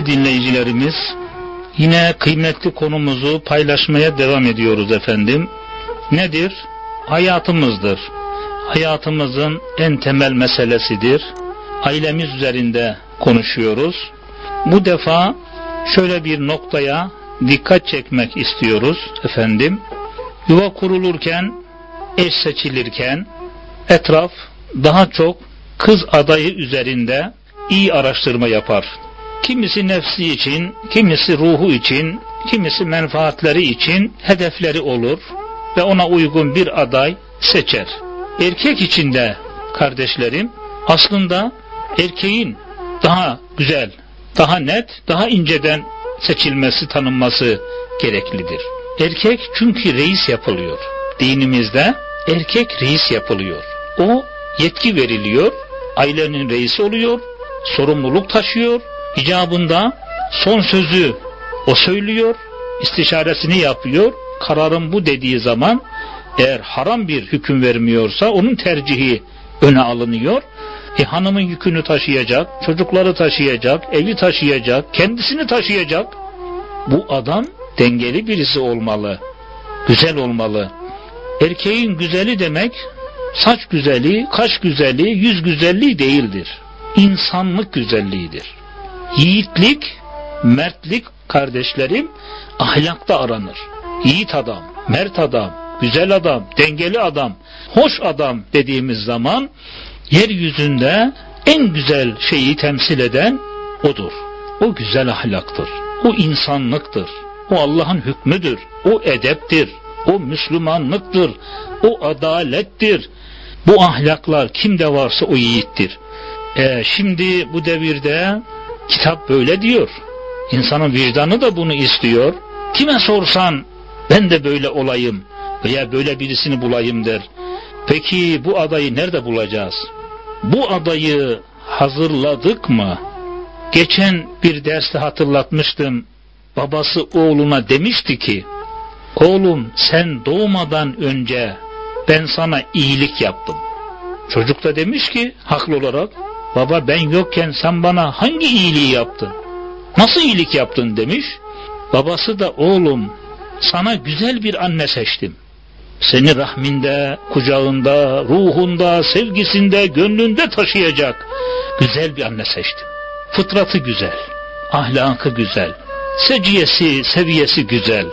Kıymetli dinleyicilerimiz, yine kıymetli konumuzu paylaşmaya devam ediyoruz efendim. Nedir? Hayatımızdır. Hayatımızın en temel meselesidir. Ailemiz üzerinde konuşuyoruz. Bu defa şöyle bir noktaya dikkat çekmek istiyoruz efendim. Yuva kurulurken, eş seçilirken etraf daha çok kız adayı üzerinde iyi araştırma yapar. Kimisi nefsi için, kimisi ruhu için, kimisi menfaatleri için hedefleri olur ve ona uygun bir aday seçer. Erkek için de kardeşlerim aslında erkeğin daha güzel, daha net, daha inceden seçilmesi, tanınması gereklidir. Erkek çünkü reis yapılıyor. Dinimizde erkek reis yapılıyor. O yetki veriliyor, ailenin reisi oluyor, sorumluluk taşıyor, icabında son sözü o söylüyor, istişaresini yapıyor, kararın bu dediği zaman eğer haram bir hüküm vermiyorsa onun tercihi öne alınıyor. E hanımın yükünü taşıyacak, çocukları taşıyacak, evi taşıyacak, kendisini taşıyacak. Bu adam dengeli birisi olmalı, güzel olmalı. Erkeğin güzeli demek saç güzeli, kaş güzeli, yüz güzelliği değildir. İnsanlık güzelliğidir. Yiğitlik, mertlik kardeşlerim ahlakta aranır. Yiğit adam, mert adam, güzel adam, dengeli adam, hoş adam dediğimiz zaman yeryüzünde en güzel şeyi temsil eden odur. O güzel ahlaktır. O insanlıktır. O Allah'ın hükmüdür. O edeptir. O Müslümanlıktır. O adalettir. Bu ahlaklar kimde varsa o yiğittir. E, şimdi bu devirde kitap böyle diyor. İnsanın vicdanı da bunu istiyor. Kime sorsan ben de böyle olayım veya böyle birisini bulayım der. Peki bu adayı nerede bulacağız? Bu adayı hazırladık mı? Geçen bir derste hatırlatmıştım. Babası oğluna demişti ki, Oğlum sen doğmadan önce ben sana iyilik yaptım. Çocuk da demiş ki haklı olarak baba ben yokken sen bana hangi iyiliği yaptın? Nasıl iyilik yaptın demiş. Babası da oğlum sana güzel bir anne seçtim. Seni rahminde, kucağında, ruhunda, sevgisinde, gönlünde taşıyacak güzel bir anne seçtim. Fıtratı güzel, ahlakı güzel, seciyesi, seviyesi güzel.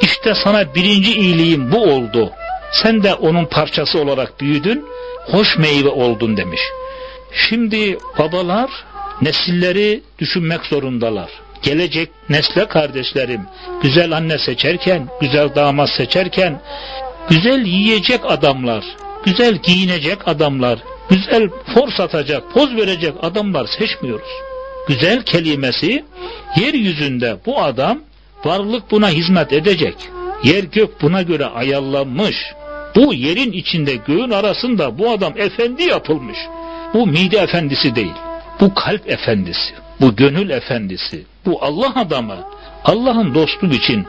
İşte sana birinci iyiliğim bu oldu. Sen de onun parçası olarak büyüdün, hoş meyve oldun demiş. Şimdi babalar nesilleri düşünmek zorundalar. Gelecek nesle kardeşlerim güzel anne seçerken, güzel damat seçerken güzel yiyecek adamlar, güzel giyinecek adamlar, güzel for satacak, poz verecek adamlar seçmiyoruz. Güzel kelimesi yeryüzünde bu adam varlık buna hizmet edecek. Yer gök buna göre ayarlanmış. Bu yerin içinde göğün arasında bu adam efendi yapılmış. Bu mide efendisi değil. Bu kalp efendisi. Bu gönül efendisi. Bu Allah adamı. Allah'ın dostluğu için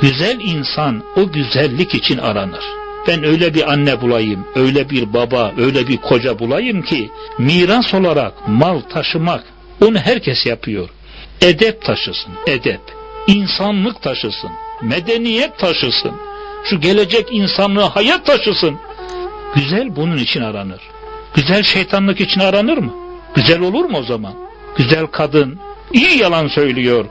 güzel insan o güzellik için aranır. Ben öyle bir anne bulayım, öyle bir baba, öyle bir koca bulayım ki miras olarak mal taşımak onu herkes yapıyor. Edep taşısın, edep. İnsanlık taşısın, medeniyet taşısın. Şu gelecek insanlığı hayat taşısın. Güzel bunun için aranır. Güzel şeytanlık için aranır mı? Güzel olur mu o zaman? Güzel kadın iyi yalan söylüyor,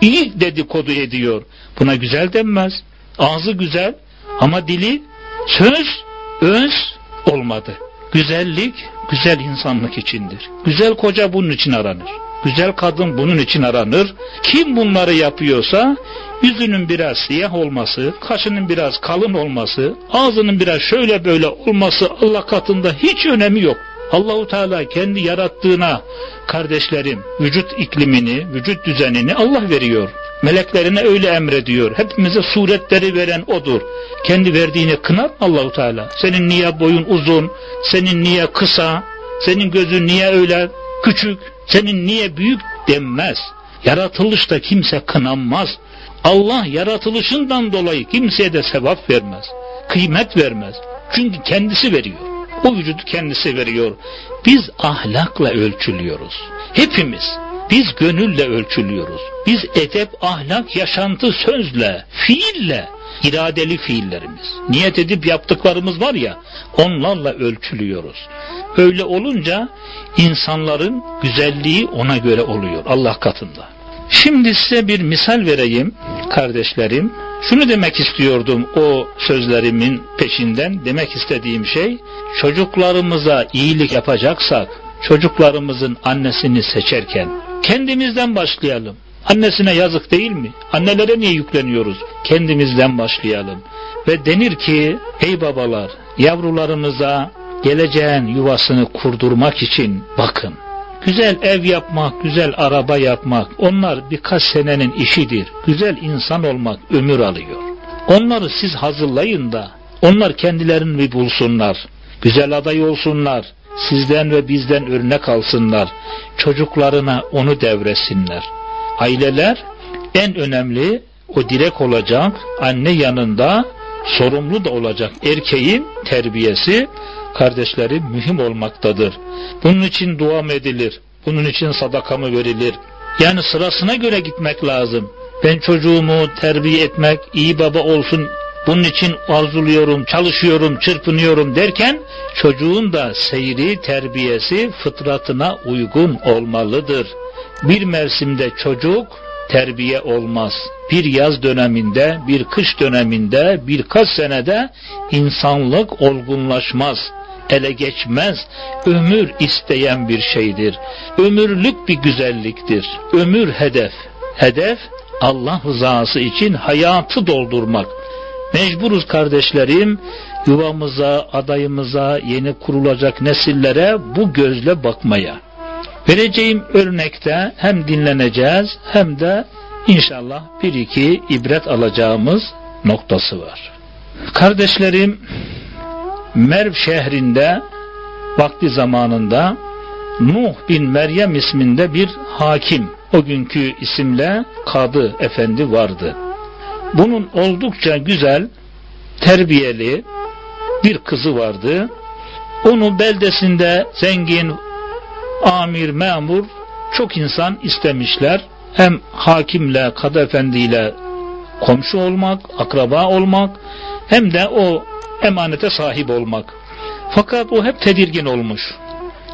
iyi dedikodu ediyor. Buna güzel denmez. Ağzı güzel ama dili söz, öz olmadı. Güzellik, güzel insanlık içindir. Güzel koca bunun için aranır. Güzel kadın bunun için aranır. Kim bunları yapıyorsa yüzünün biraz siyah olması, kaşının biraz kalın olması, ağzının biraz şöyle böyle olması Allah katında hiç önemi yok. Allahu Teala kendi yarattığına kardeşlerim vücut iklimini, vücut düzenini Allah veriyor. Meleklerine öyle emrediyor. Hepimize suretleri veren odur. Kendi verdiğini kınar Allahu Teala. Senin niye boyun uzun, senin niye kısa, senin gözün niye öyle küçük, senin niye büyük denmez. Yaratılışta kimse kınanmaz. Allah yaratılışından dolayı kimseye de sevap vermez. Kıymet vermez. Çünkü kendisi veriyor. O vücudu kendisi veriyor. Biz ahlakla ölçülüyoruz. Hepimiz Biz gönülle ölçülüyoruz. Biz edep, ahlak, yaşantı, sözle, fiille, iradeli fiillerimiz. Niyet edip yaptıklarımız var ya, onlarla ölçülüyoruz. Öyle olunca insanların güzelliği ona göre oluyor Allah katında. Şimdi size bir misal vereyim kardeşlerim. Şunu demek istiyordum o sözlerimin peşinden. Demek istediğim şey çocuklarımıza iyilik yapacaksak çocuklarımızın annesini seçerken kendimizden başlayalım. Annesine yazık değil mi? Annelere niye yükleniyoruz? Kendimizden başlayalım. Ve denir ki ey babalar yavrularınıza geleceğin yuvasını kurdurmak için bakın. Güzel ev yapmak, güzel araba yapmak onlar birkaç senenin işidir. Güzel insan olmak ömür alıyor. Onları siz hazırlayın da onlar kendilerini bir bulsunlar. Güzel aday olsunlar. Sizden ve bizden örnek alsınlar. Çocuklarına onu devresinler. Aileler en önemli o direk olacak anne yanında sorumlu da olacak erkeğin terbiyesi kardeşleri mühim olmaktadır. Bunun için dua edilir? Bunun için sadaka mı verilir? Yani sırasına göre gitmek lazım. Ben çocuğumu terbiye etmek, iyi baba olsun, bunun için arzuluyorum, çalışıyorum, çırpınıyorum derken çocuğun da seyri, terbiyesi fıtratına uygun olmalıdır. Bir mevsimde çocuk terbiye olmaz. Bir yaz döneminde, bir kış döneminde, birkaç senede insanlık olgunlaşmaz ele geçmez, ömür isteyen bir şeydir. Ömürlük bir güzelliktir. Ömür hedef. Hedef Allah rızası için hayatı doldurmak. Mecburuz kardeşlerim yuvamıza, adayımıza, yeni kurulacak nesillere bu gözle bakmaya. Vereceğim örnekte hem dinleneceğiz hem de inşallah bir iki ibret alacağımız noktası var. Kardeşlerim Merv şehrinde vakti zamanında Nuh bin Meryem isminde bir hakim o günkü isimle Kadı Efendi vardı. Bunun oldukça güzel, terbiyeli bir kızı vardı. Onu beldesinde zengin, amir, memur çok insan istemişler. Hem hakimle, kadı efendiyle komşu olmak, akraba olmak hem de o emanete sahip olmak. Fakat o hep tedirgin olmuş.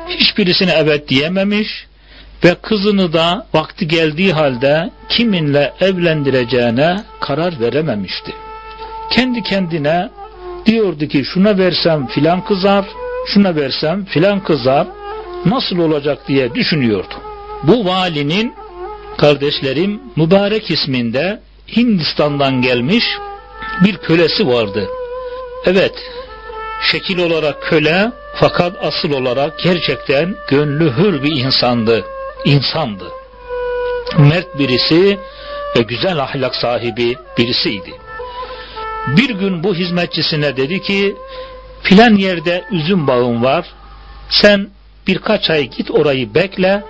Hiçbirisine evet diyememiş ve kızını da vakti geldiği halde kiminle evlendireceğine karar verememişti. Kendi kendine diyordu ki şuna versem filan kızar, şuna versem filan kızar, nasıl olacak diye düşünüyordu. Bu valinin kardeşlerim Mübarek isminde Hindistan'dan gelmiş bir kölesi vardı. Evet, şekil olarak köle fakat asıl olarak gerçekten gönlü hür bir insandı. İnsandı. Mert birisi ve güzel ahlak sahibi birisiydi. Bir gün bu hizmetçisine dedi ki filan yerde üzüm bağım var sen birkaç ay git orayı bekle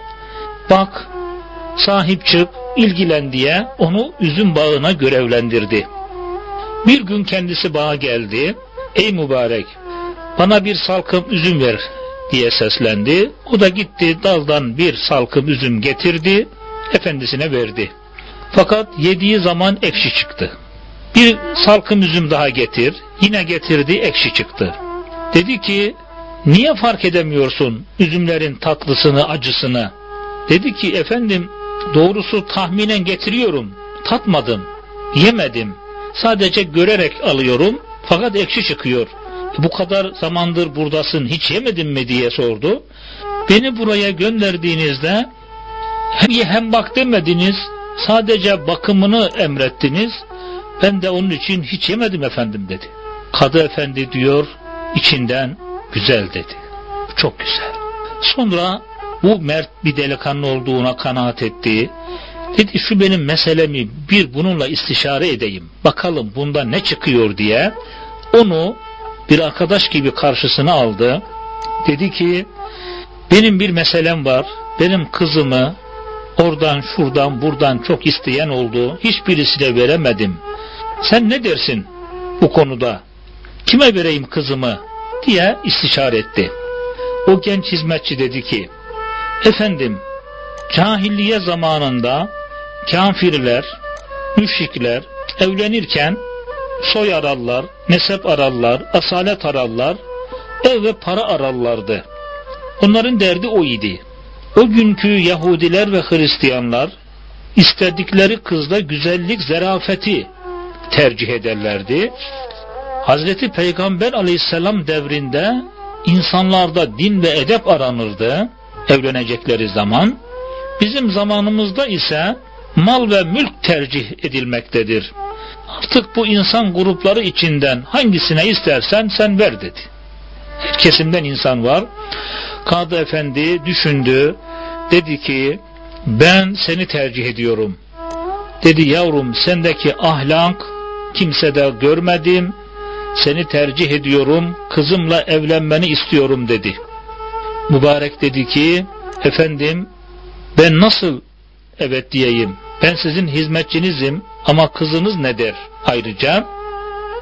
bak sahip çık ilgilen diye onu üzüm bağına görevlendirdi. Bir gün kendisi bağa geldi. Ey mübarek bana bir salkım üzüm ver diye seslendi. O da gitti daldan bir salkım üzüm getirdi. Efendisine verdi. Fakat yediği zaman ekşi çıktı. Bir salkım üzüm daha getir. Yine getirdi ekşi çıktı. Dedi ki niye fark edemiyorsun üzümlerin tatlısını acısını? Dedi ki efendim doğrusu tahminen getiriyorum. Tatmadım, yemedim. Sadece görerek alıyorum fakat ekşi çıkıyor. Bu kadar zamandır buradasın hiç yemedin mi diye sordu. Beni buraya gönderdiğinizde hem hem bak demediniz sadece bakımını emrettiniz. Ben de onun için hiç yemedim efendim dedi. Kadı efendi diyor içinden güzel dedi. Çok güzel. Sonra bu mert bir delikanlı olduğuna kanaat etti. Dedi şu benim meselemi bir bununla istişare edeyim. Bakalım bunda ne çıkıyor diye. Onu bir arkadaş gibi karşısına aldı. Dedi ki benim bir meselem var. Benim kızımı oradan şuradan buradan çok isteyen oldu. Hiçbirisine veremedim. Sen ne dersin bu konuda? Kime vereyim kızımı? Diye istişare etti. O genç hizmetçi dedi ki efendim Cahilliye zamanında kafirler, müşrikler evlenirken soy ararlar, nesep ararlar, asalet ararlar, ev ve para ararlardı. Onların derdi o idi. O günkü Yahudiler ve Hristiyanlar istedikleri kızda güzellik, zerafeti tercih ederlerdi. Hazreti Peygamber aleyhisselam devrinde insanlarda din ve edep aranırdı evlenecekleri zaman. Bizim zamanımızda ise mal ve mülk tercih edilmektedir. Artık bu insan grupları içinden hangisine istersen sen ver dedi. Kesimden insan var. Kadı Efendi düşündü. Dedi ki ben seni tercih ediyorum. Dedi yavrum sendeki ahlak kimsede görmedim. Seni tercih ediyorum. Kızımla evlenmeni istiyorum dedi. Mübarek dedi ki efendim ben nasıl evet diyeyim. Ben sizin hizmetçinizim ama kızınız ne der ayrıca?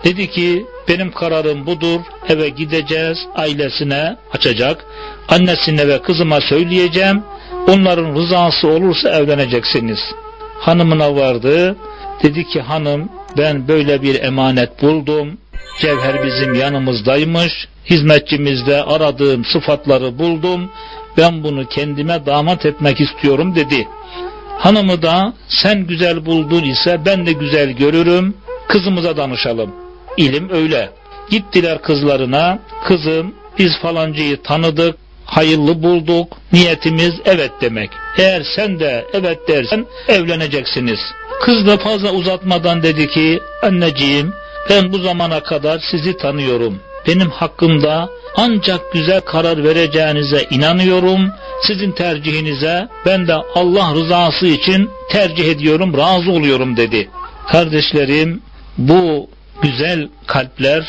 Dedi ki benim kararım budur eve gideceğiz ailesine açacak annesine ve kızıma söyleyeceğim onların rızası olursa evleneceksiniz. Hanımına vardı dedi ki hanım ben böyle bir emanet buldum cevher bizim yanımızdaymış hizmetçimizde aradığım sıfatları buldum ben bunu kendime damat etmek istiyorum dedi. Hanımı da sen güzel buldun ise ben de güzel görürüm kızımıza danışalım. İlim öyle. Gittiler kızlarına kızım biz falancıyı tanıdık hayırlı bulduk niyetimiz evet demek. Eğer sen de evet dersen evleneceksiniz. Kız da fazla uzatmadan dedi ki anneciğim ben bu zamana kadar sizi tanıyorum. Benim hakkımda ancak güzel karar vereceğinize inanıyorum. Sizin tercihinize ben de Allah rızası için tercih ediyorum, razı oluyorum dedi. Kardeşlerim bu güzel kalpler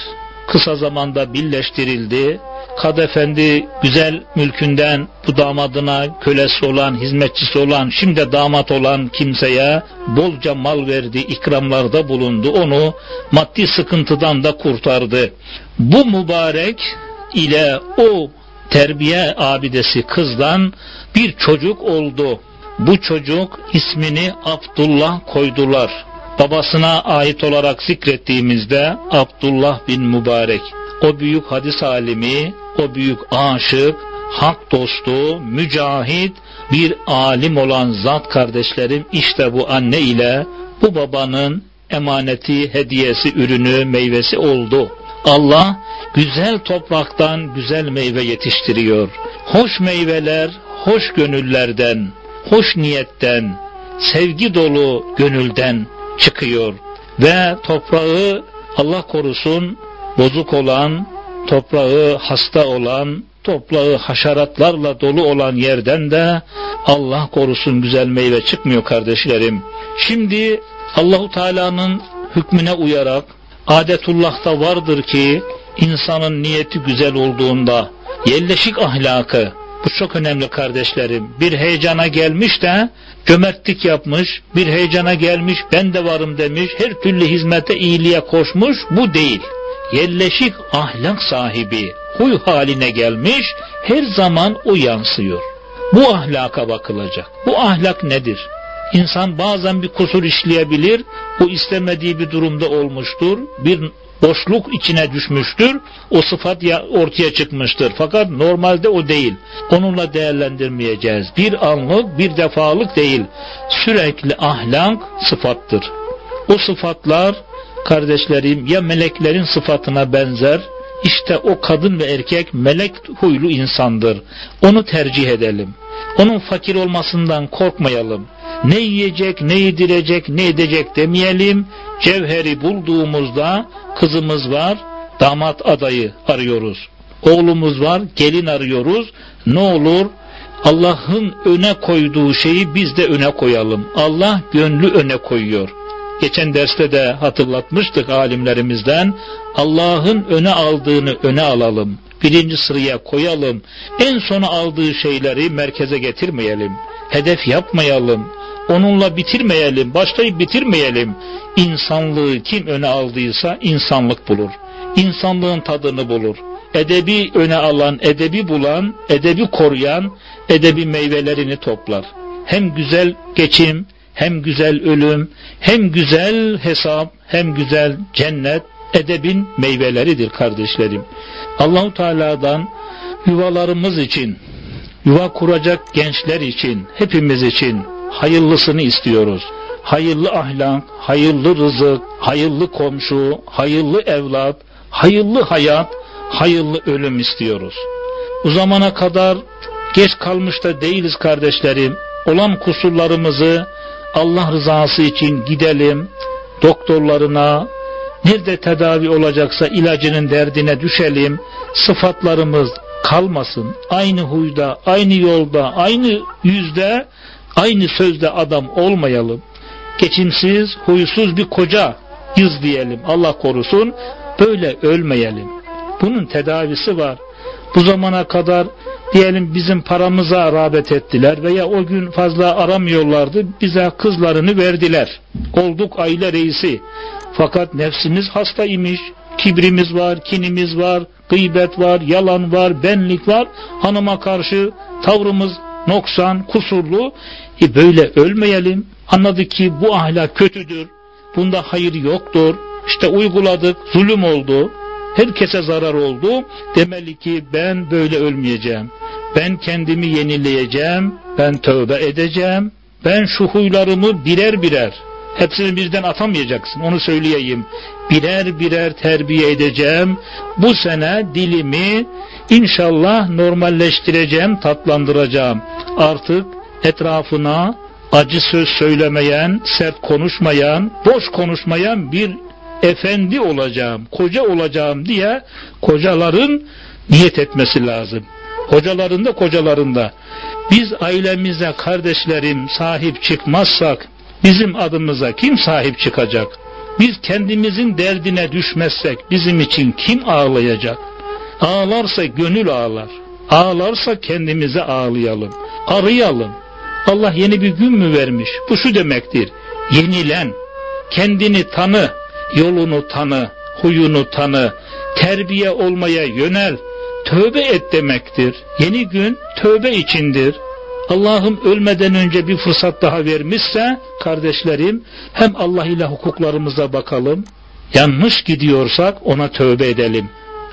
kısa zamanda birleştirildi. Kad Efendi güzel mülkünden bu damadına kölesi olan, hizmetçisi olan, şimdi damat olan kimseye bolca mal verdi, ikramlarda bulundu. Onu maddi sıkıntıdan da kurtardı. Bu mübarek ile o terbiye abidesi kızdan bir çocuk oldu. Bu çocuk ismini Abdullah koydular. Babasına ait olarak zikrettiğimizde Abdullah bin Mübarek. O büyük hadis alimi, o büyük aşık, hak dostu, mücahit, bir alim olan zat kardeşlerim işte bu anne ile bu babanın emaneti, hediyesi, ürünü, meyvesi oldu. Allah güzel topraktan güzel meyve yetiştiriyor. Hoş meyveler, hoş gönüllerden, hoş niyetten, sevgi dolu gönülden çıkıyor. Ve toprağı Allah korusun bozuk olan, toprağı hasta olan, toprağı haşeratlarla dolu olan yerden de Allah korusun güzel meyve çıkmıyor kardeşlerim. Şimdi Allahu Teala'nın hükmüne uyarak adetullah'ta vardır ki insanın niyeti güzel olduğunda yerleşik ahlakı bu çok önemli kardeşlerim. Bir heyecana gelmiş de cömertlik yapmış, bir heyecana gelmiş ben de varım demiş, her türlü hizmete iyiliğe koşmuş bu değil. Yerleşik ahlak sahibi huy haline gelmiş her zaman o yansıyor. Bu ahlaka bakılacak. Bu ahlak nedir? İnsan bazen bir kusur işleyebilir, o istemediği bir durumda olmuştur, bir boşluk içine düşmüştür, o sıfat ya ortaya çıkmıştır. Fakat normalde o değil. Onunla değerlendirmeyeceğiz. Bir anlık, bir defalık değil. Sürekli ahlak sıfattır. O sıfatlar kardeşlerim ya meleklerin sıfatına benzer, işte o kadın ve erkek melek huylu insandır. Onu tercih edelim. Onun fakir olmasından korkmayalım. Ne yiyecek, ne yedirecek, ne edecek demeyelim. Cevheri bulduğumuzda kızımız var, damat adayı arıyoruz. Oğlumuz var, gelin arıyoruz. Ne olur Allah'ın öne koyduğu şeyi biz de öne koyalım. Allah gönlü öne koyuyor. Geçen derste de hatırlatmıştık alimlerimizden. Allah'ın öne aldığını öne alalım. Birinci sıraya koyalım. En sona aldığı şeyleri merkeze getirmeyelim. Hedef yapmayalım. Onunla bitirmeyelim. Başlayıp bitirmeyelim. İnsanlığı kim öne aldıysa insanlık bulur. İnsanlığın tadını bulur. Edebi öne alan, edebi bulan, edebi koruyan, edebi meyvelerini toplar. hem güzel geçim, hem güzel ölüm, hem güzel hesap, hem güzel cennet edebin meyveleridir kardeşlerim. Allahu Teala'dan yuvalarımız için, yuva kuracak gençler için, hepimiz için hayırlısını istiyoruz. Hayırlı ahlak, hayırlı rızık, hayırlı komşu, hayırlı evlat, hayırlı hayat, hayırlı ölüm istiyoruz. Bu zamana kadar geç kalmış da değiliz kardeşlerim. Olan kusurlarımızı Allah rızası için gidelim, doktorlarına, nerede tedavi olacaksa ilacının derdine düşelim, sıfatlarımız kalmasın. Aynı huyda, aynı yolda, aynı yüzde, aynı sözde adam olmayalım. Geçimsiz, huysuz bir koca yüz diyelim. Allah korusun. Böyle ölmeyelim. Bunun tedavisi var. Bu zamana kadar diyelim bizim paramıza rağbet ettiler veya o gün fazla aramıyorlardı. Bize kızlarını verdiler. Olduk aile reisi. Fakat nefsimiz hastaymış. Kibrimiz var, kinimiz var, gıybet var, yalan var, benlik var. Hanıma karşı tavrımız noksan, kusurlu. E böyle ölmeyelim. Anladık ki bu ahlak kötüdür. Bunda hayır yoktur. İşte uyguladık, zulüm oldu. Herkese zarar oldu. Demeli ki ben böyle ölmeyeceğim. Ben kendimi yenileyeceğim. Ben tövbe edeceğim. Ben şu huylarımı birer birer Hepsini birden atamayacaksın onu söyleyeyim. Birer birer terbiye edeceğim. Bu sene dilimi inşallah normalleştireceğim, tatlandıracağım. Artık etrafına acı söz söylemeyen, sert konuşmayan, boş konuşmayan bir efendi olacağım, koca olacağım diye kocaların niyet etmesi lazım. Hocaların da kocaların da. Biz ailemize kardeşlerim sahip çıkmazsak bizim adımıza kim sahip çıkacak? Biz kendimizin derdine düşmezsek bizim için kim ağlayacak? Ağlarsa gönül ağlar. Ağlarsa kendimize ağlayalım. Arayalım. Allah yeni bir gün mü vermiş? Bu şu demektir. Yenilen, kendini tanı, yolunu tanı, huyunu tanı, terbiye olmaya yönel, tövbe et demektir. Yeni gün tövbe içindir. Allah'ım ölmeden önce bir fırsat daha vermişse kardeşlerim hem Allah ile hukuklarımıza bakalım. Yanlış gidiyorsak ona tövbe edelim.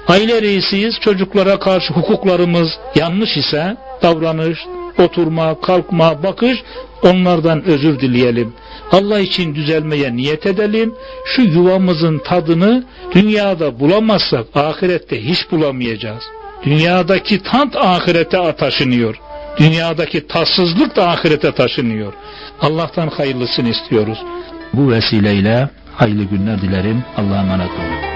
Aile reisiyiz çocuklara karşı hukuklarımız yanlış ise davranış, oturma, kalkma, bakış onlardan özür dileyelim. Allah için düzelmeye niyet edelim. Şu yuvamızın tadını dünyada bulamazsak ahirette hiç bulamayacağız. Dünyadaki tat ahirete taşınıyor. Dünyadaki tatsızlık da ahirete taşınıyor. Allah'tan hayırlısını istiyoruz. Bu vesileyle hayırlı günler dilerim. Allah'a emanet olun.